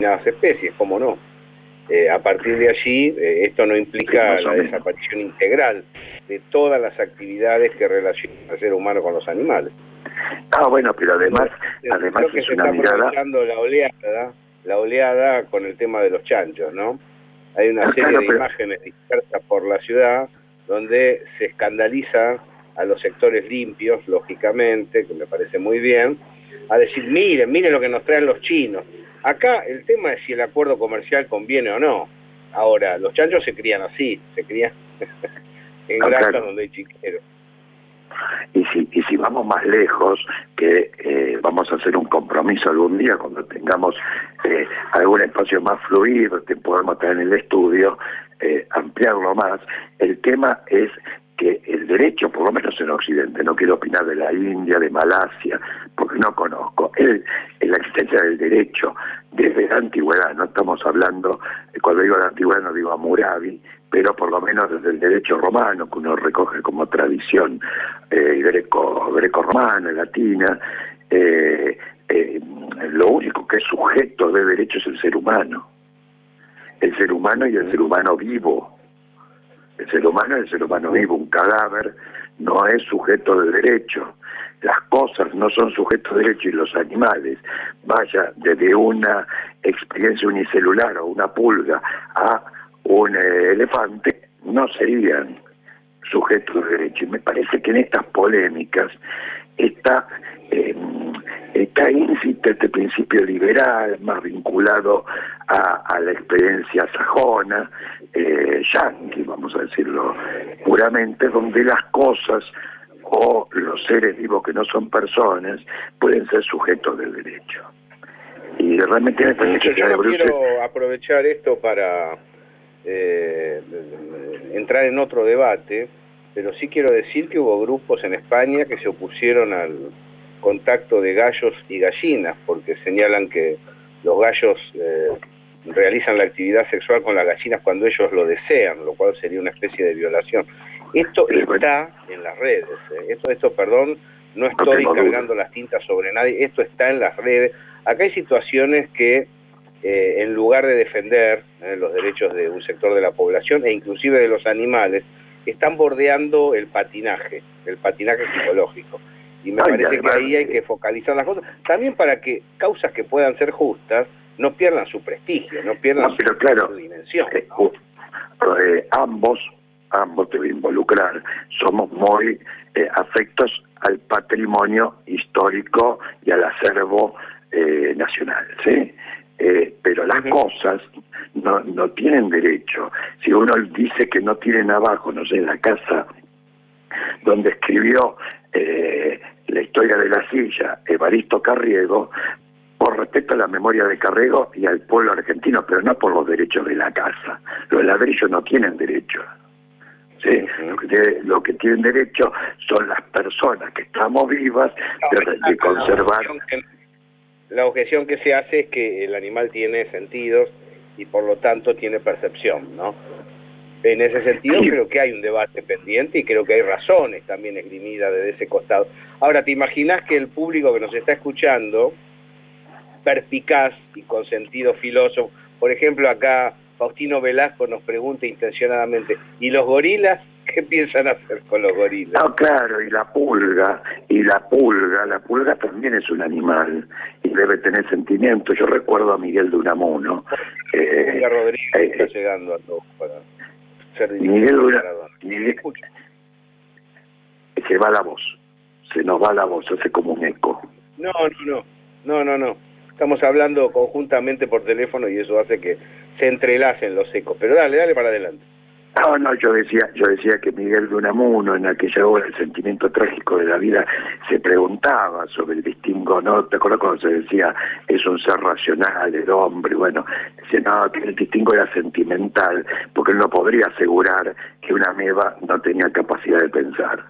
determinadas especies, ¿cómo no? Eh, a partir de allí, eh, esto no implica la desaparición integral de todas las actividades que relacionan al ser humano con los animales. Ah, bueno, pero además, además Creo que se está aprovechando la oleada, la oleada con el tema de los chanchos, ¿no? Hay una ah, serie de imágenes dispersas por la ciudad donde se escandaliza a los sectores limpios, lógicamente, que me parece muy bien, a decir, miren, miren lo que nos traen los chinos. Acá el tema es si el acuerdo comercial conviene o no. Ahora, los chanchos se crían así, se crían en ah, granjas donde hay chiqueros. Y si, y si vamos más lejos, que eh, vamos a hacer un compromiso algún día cuando tengamos eh, algún espacio más fluido que podamos tener en el estudio, eh, ampliarlo más, el tema es que el derecho, por lo menos en Occidente, no quiero opinar de la India, de Malasia, porque no conozco, el, la existencia del derecho desde la antigüedad, no estamos hablando, cuando digo la antigüedad no digo a Murabi, pero por lo menos desde el derecho romano, que uno recoge como tradición eh, greco, greco-romana, latina, eh, eh, lo único que es sujeto de derecho es el ser humano, el ser humano y el ser humano vivo, el ser humano es el ser humano vivo, un cadáver no es sujeto de derecho. Las cosas no son sujetos de derecho y los animales, vaya desde una experiencia unicelular o una pulga a un eh, elefante, no serían sujetos de derecho. Y me parece que en estas polémicas está, eh, está íncita este principio liberal, más vinculado a, la experiencia sajona, eh, yanqui, vamos a decirlo puramente, donde las cosas o los seres vivos que no son personas pueden ser sujetos del derecho. Y realmente me parece Yo no quiero aprovechar esto para eh, entrar en otro debate, pero sí quiero decir que hubo grupos en España que se opusieron al contacto de gallos y gallinas, porque señalan que los gallos eh, realizan la actividad sexual con las gallinas cuando ellos lo desean, lo cual sería una especie de violación. Esto está en las redes, ¿eh? esto, esto, perdón, no estoy cargando las tintas sobre nadie, esto está en las redes. Acá hay situaciones que eh, en lugar de defender los derechos de un sector de la población e inclusive de los animales, están bordeando el patinaje, el patinaje psicológico. Y me parece que ahí hay que focalizar las cosas, también para que causas que puedan ser justas no pierdan su prestigio, no pierdan su, dimensión. Eh, eh, ambos, ambos te voy a involucrar, somos muy eh, afectos al patrimonio histórico y al acervo nacional, ¿sí? pero las cosas no, no tienen derecho. Si uno dice que no tienen abajo, no sé, en la casa donde escribió la historia de la silla Evaristo Carriego, por respeto a la memoria de Carrego y al pueblo argentino, pero no por los derechos de la casa. Los ladrillos no tienen derecho. ¿sí? lo, que tienen derecho son las personas que estamos vivas de, conservar. La objeción, que, se hace es que el animal tiene sentidos y por lo tanto tiene percepción, ¿no? En ese sentido creo que hay un debate pendiente y creo que hay razones también esgrimidas desde ese costado. Ahora, ¿te imaginas que el público que nos está escuchando perspicaz y con sentido filósofo. Por ejemplo, acá Faustino Velasco nos pregunta intencionadamente, ¿y los gorilas? ¿Qué piensan hacer con los gorilas? No, claro, y la pulga, y la pulga, la pulga también es un animal y debe tener sentimientos. Yo recuerdo a Miguel de Unamuno. Eh, Rodríguez eh, está llegando a todos para ser Miguel, Miguel se va la voz, se nos va la voz, hace como un eco. No, no, no, no, no, no estamos hablando conjuntamente por teléfono y eso hace que se entrelacen los ecos. Pero dale, dale para adelante. No, no, yo decía, yo decía que Miguel de Unamuno en aquella hora, el sentimiento trágico de la vida, se preguntaba sobre el distingo, ¿no? ¿Te acuerdas cuando se decía, es un ser racional, el hombre? Bueno, decía, no, que el distingo era sentimental, porque él no podría asegurar que una meba no tenía capacidad de pensar.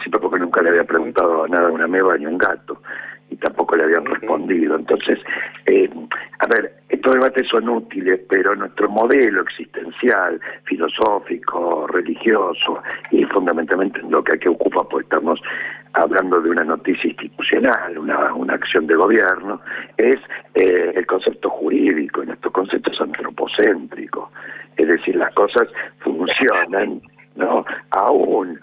Siempre porque nunca le había preguntado nada a una meba ni a un gato y tampoco le habían respondido. Entonces, eh, a ver, estos debates son útiles, pero nuestro modelo existencial, filosófico, religioso y fundamentalmente lo que aquí ocupa, pues estamos hablando de una noticia institucional, una, una acción de gobierno, es eh, el concepto jurídico, y nuestro concepto es antropocéntrico. Es decir, las cosas funcionan, ¿no? Aún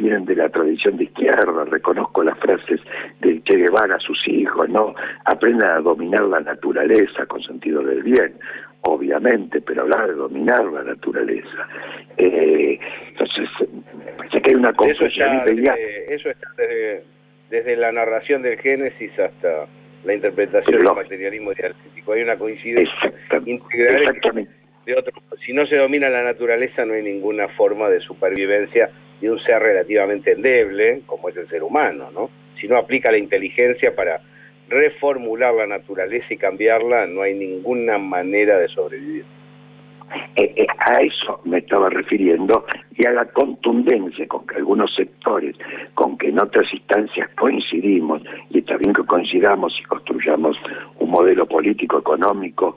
vienen de la tradición de izquierda, reconozco las frases de Che Guevara a sus hijos, ¿no? Aprendan a dominar la naturaleza con sentido del bien, obviamente, pero hablar de dominar la naturaleza. Eh, entonces, parece que hay una confusión eso está, desde, eso está desde, la narración del Génesis hasta la interpretación del materialismo dialéctico. Hay una coincidencia integral. Exactamente. De otro, si no se domina la naturaleza, no hay ninguna forma de supervivencia de un ser relativamente endeble, como es el ser humano, ¿no? Si no aplica la inteligencia para reformular la naturaleza y cambiarla, no hay ninguna manera de sobrevivir. Eh, eh, a eso me estaba refiriendo y a la contundencia con que algunos sectores, con que en otras instancias coincidimos, y está bien que coincidamos y construyamos un modelo político económico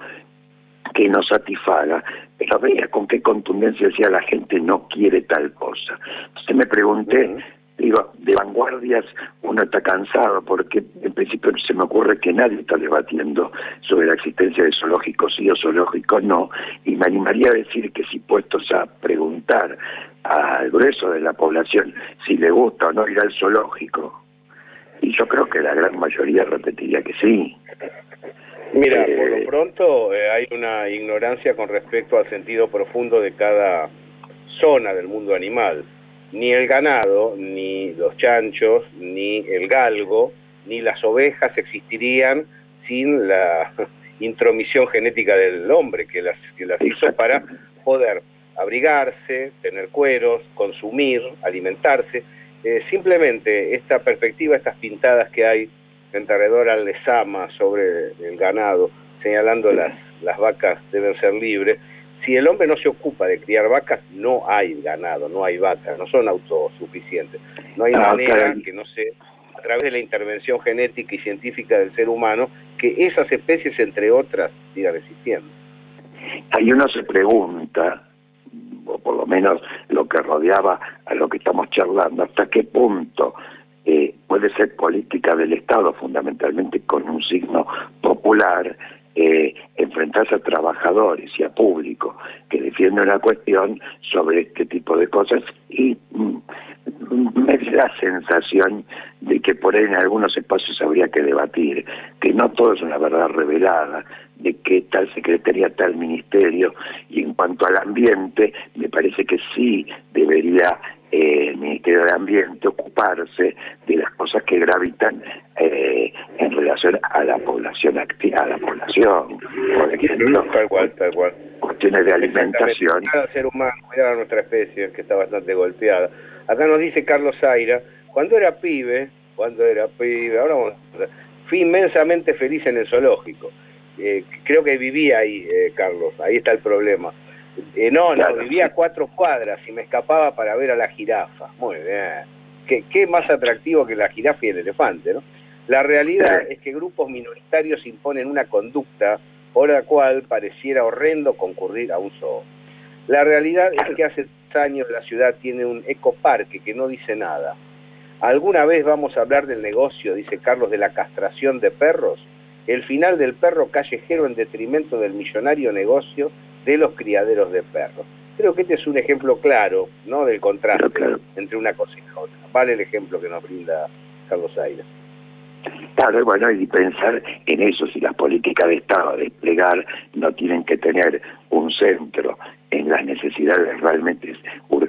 que nos satisfaga, pero veía con qué contundencia decía la gente no quiere tal cosa. Entonces me pregunté, digo, de vanguardias uno está cansado porque en principio se me ocurre que nadie está debatiendo sobre la existencia de zoológicos sí o zoológicos no, y me animaría a decir que si puestos a preguntar al grueso de la población si le gusta o no ir al zoológico, y yo creo que la gran mayoría repetiría que sí. Mira, por lo eh, pronto eh, hay una ignorancia con respecto al sentido profundo de cada zona del mundo animal. Ni el ganado, ni los chanchos, ni el galgo, ni las ovejas existirían sin la intromisión genética del hombre que las, que las hizo para poder abrigarse, tener cueros, consumir, alimentarse. Eh, simplemente esta perspectiva, estas pintadas que hay al lesama sobre el ganado, señalando las, las vacas deben ser libres. Si el hombre no se ocupa de criar vacas, no hay ganado, no hay vacas, no son autosuficientes. No hay ah, manera que no se, a través de la intervención genética y científica del ser humano, que esas especies, entre otras, sigan existiendo. Ahí uno se pregunta, o por lo menos lo que rodeaba a lo que estamos charlando, hasta qué punto eh, puede ser política del Estado, fundamentalmente con un signo popular, eh, enfrentarse a trabajadores y a público que defienden una cuestión sobre este tipo de cosas y mm, me da la sensación de que por ahí en algunos espacios habría que debatir, que no todo es una verdad revelada, de qué tal secretaría, tal ministerio, y en cuanto al ambiente, me parece que sí debería eh, el Ministerio de Ambiente ocuparse de las cosas que gravitan eh, en relación a la población activa, a la población, por ejemplo, tal cual, tal cual. cuestiones de alimentación. Cuidar al ser humano, cuidar a nuestra especie, que está bastante golpeada. Acá nos dice Carlos Zaira, cuando era pibe, cuando era pibe, ahora vamos a... Fui inmensamente feliz en el zoológico. Eh, creo que vivía ahí, Carlos, ahí está el problema eh, no, no, vivía a cuatro cuadras y me escapaba para ver a la jirafa. Muy bien. ¿Qué, más atractivo que la jirafa y el elefante, ¿no? La realidad es que grupos minoritarios imponen una conducta por la cual pareciera horrendo concurrir a un zoo. La realidad es que hace años la ciudad tiene un ecoparque que no dice nada. ¿Alguna vez vamos a hablar del negocio, dice Carlos, de la castración de perros? El final del perro callejero en detrimento del millonario negocio de los criaderos de perros. Creo que este es un ejemplo claro ¿no? del contraste entre una cosa y la otra. Vale el ejemplo que nos brinda Carlos Aira. Claro, bueno, y pensar en eso, si las políticas de Estado de desplegar no tienen que tener un centro en las necesidades realmente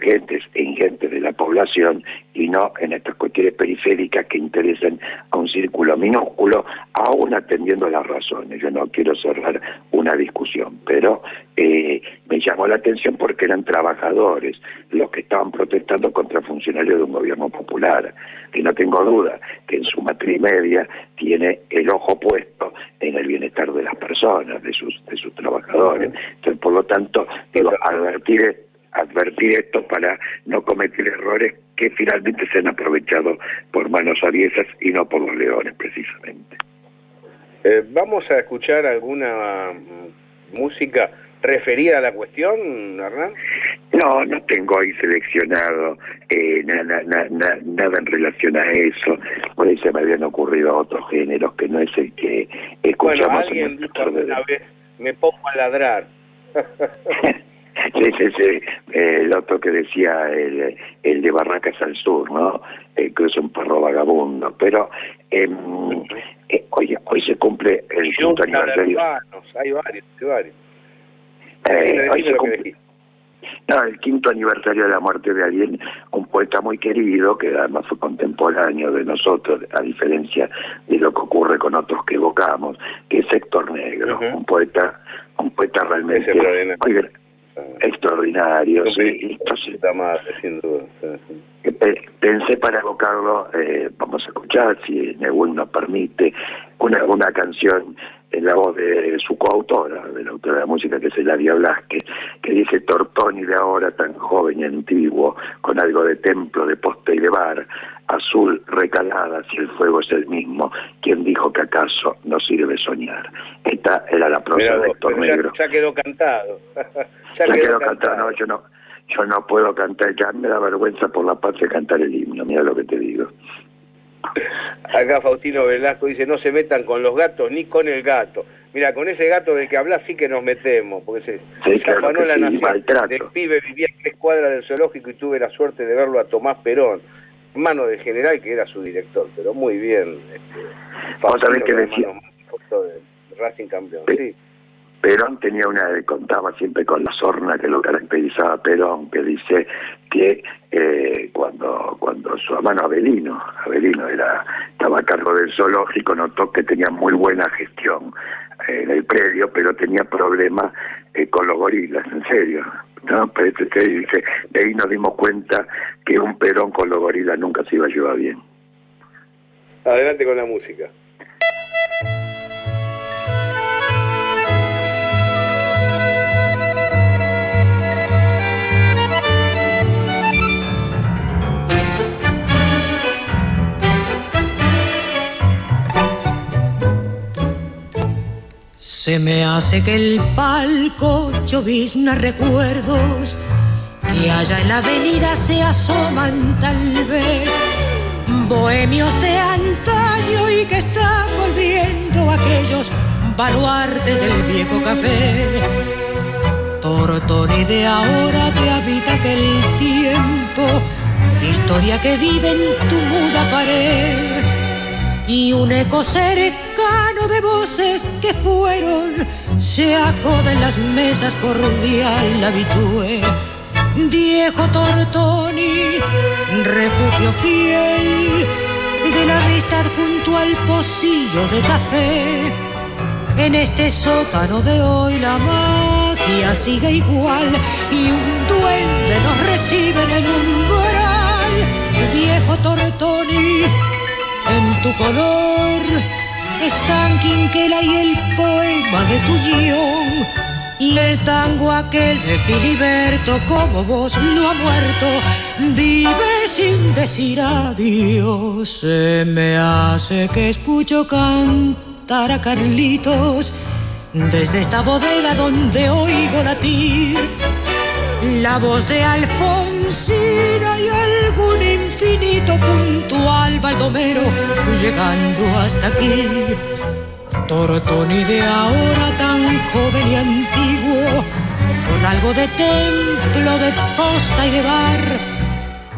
urgentes e ingentes de la población y no en estas cuestiones periféricas que interesen a un círculo minúsculo, aún atendiendo las razones. Yo no quiero cerrar una discusión, pero eh, me llamó la atención porque eran trabajadores los que estaban protestando contra funcionarios de un gobierno popular, que no tengo duda que en su matriz media tiene el ojo puesto en el bienestar de las personas, de sus, de sus trabajadores. Entonces, por lo tanto, digo, advertir, advertir esto para no cometer errores que finalmente se han aprovechado por manos aviesas y no por los leones precisamente. Eh, vamos a escuchar alguna mm, música referida a la cuestión, Hernán. No, no tengo ahí seleccionado eh, nada, nada en relación a eso. Por ahí se me habían ocurrido otros géneros que no es el que escuchamos. Bueno, alguien dijo alguna vez, me pongo a ladrar. Sí, sí, sí. el otro que decía el, el de Barracas al Sur, ¿no? que es un perro vagabundo. Pero em, eh, hoy, hoy se cumple el quinto aniversario. hay varios, hay varios. Eh, no, el quinto aniversario de la muerte de alguien, un poeta muy querido, que además fue contemporáneo de nosotros, a diferencia de lo que ocurre con otros que evocamos, que es Héctor Negro, un poeta, un poeta realmente muy, extraordinario. Sí, sin duda. Pensé para evocarlo, eh, vamos a escuchar, si Nehuen nos permite, una, una canción en la voz de su coautora, de la autora de la música, que es Eladia Blasque, que dice Tortoni de ahora, tan joven y antiguo, con algo de templo, de poste y de bar, azul recalada, si el fuego es el mismo, quien dijo que acaso no sirve soñar. Esta era la prosa de Héctor Negro. Ya, quedó cantado. ya, quedó, cantado. No, yo no, yo no puedo cantar, ya me da vergüenza por la patria cantar el himno, mira lo que te digo. Acá Faustino Velasco dice, no se metan con los gatos ni con el gato. Mira, con ese gato del que hablas sí que nos metemos, porque se, afanó la nación. El pibe vivía en tres cuadras del zoológico y tuve la suerte de verlo a Tomás Perón, hermano del general que era su director, pero muy bien. Este, Faustino, que decía? de Racing campeón, sí. Perón tenía una, contaba siempre con la sorna que lo caracterizaba Perón, que dice que eh, cuando cuando su hermano Abelino, Abelino era, estaba a cargo del zoológico, notó que tenía muy buena gestión eh, en el predio, pero tenía problemas eh, con los gorilas, en serio. ¿no? Pero este, dice, de ahí nos dimos cuenta que un Perón con los gorilas nunca se iba a llevar bien. Adelante con la música. Se me hace que el palco llovizna recuerdos que allá en la avenida se asoman tal vez bohemios de antaño y que están volviendo aquellos baluartes del viejo café. Tortoni de ahora te habita aquel tiempo, historia que vive en tu muda pared y un eco cercano de voces que fueron se acoda en las mesas cordial habitué. Viejo Tortoni, refugio fiel de la amistad junto al pocillo de café. En este sótano de hoy la magia sigue igual y un duende nos recibe en el umbral. Viejo Tortoni, en tu color están Quinquela y el poema de tu guion. Y el tango aquel de Filiberto como vos no ha muerto vive sin decir adiós. Se me hace que escucho cantar a Carlitos desde esta bodega donde oigo latir la voz de Alfonsina y algún infinito puntual baldomero llegando hasta aquí. Tortoni de ahora tan joven y antiguo, con algo de templo, de posta y de bar.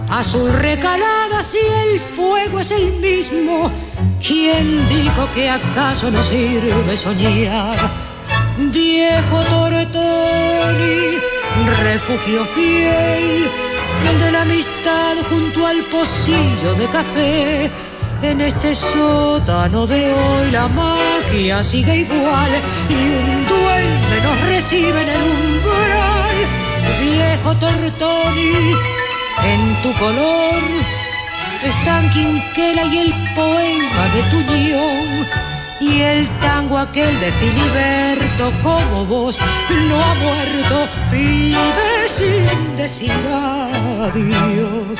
Azul recalada si el fuego es el mismo, ¿quién dijo que acaso no sirve soñar? Viejo Tortoni, refugio fiel de la amistad junto al pocillo de café. En este sótano de hoy la magia sigue igual y un duende nos recibe en el umbral. Viejo Tortoni, en tu color están Quinquela y el poema de tu guion y el tango aquel de Filiberto como vos no ha muerto, vive sin decir adiós.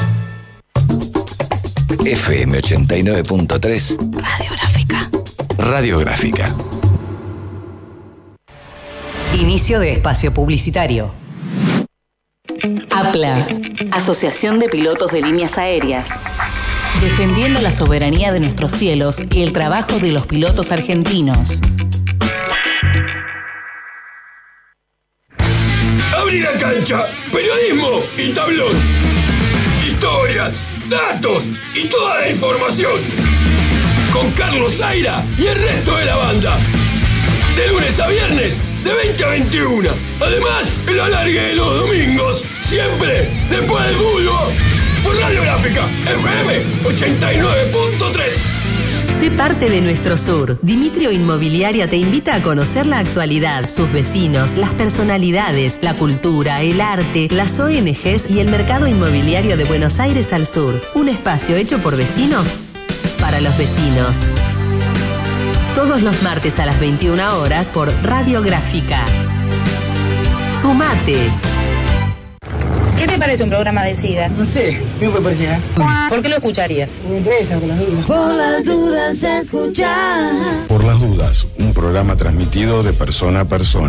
FM 89.3 Radiográfica. Radiográfica. Inicio de espacio publicitario. APLA, Asociación de Pilotos de Líneas Aéreas. Defendiendo la soberanía de nuestros cielos y el trabajo de los pilotos argentinos. Abrir la cancha, periodismo y tablón. Historias, datos y toda la información. Con Carlos Zaira y el resto de la banda. De lunes a viernes, de 20 a 21. Además, el alargue de los domingos, siempre después del fútbol. Radiográfica, FM 89.3. Sé parte de nuestro sur. Dimitrio Inmobiliaria te invita a conocer la actualidad, sus vecinos, las personalidades, la cultura, el arte, las ONGs y el mercado inmobiliario de Buenos Aires al sur. Un espacio hecho por vecinos para los vecinos. Todos los martes a las 21 horas por Radiográfica. Sumate. ¿Qué te parece un programa de SIDA? No sé, ¿qué me parece? ¿Por qué lo escucharías? Me interesa, por las dudas. Por las dudas escuchar. Por las dudas, un programa transmitido de persona a persona.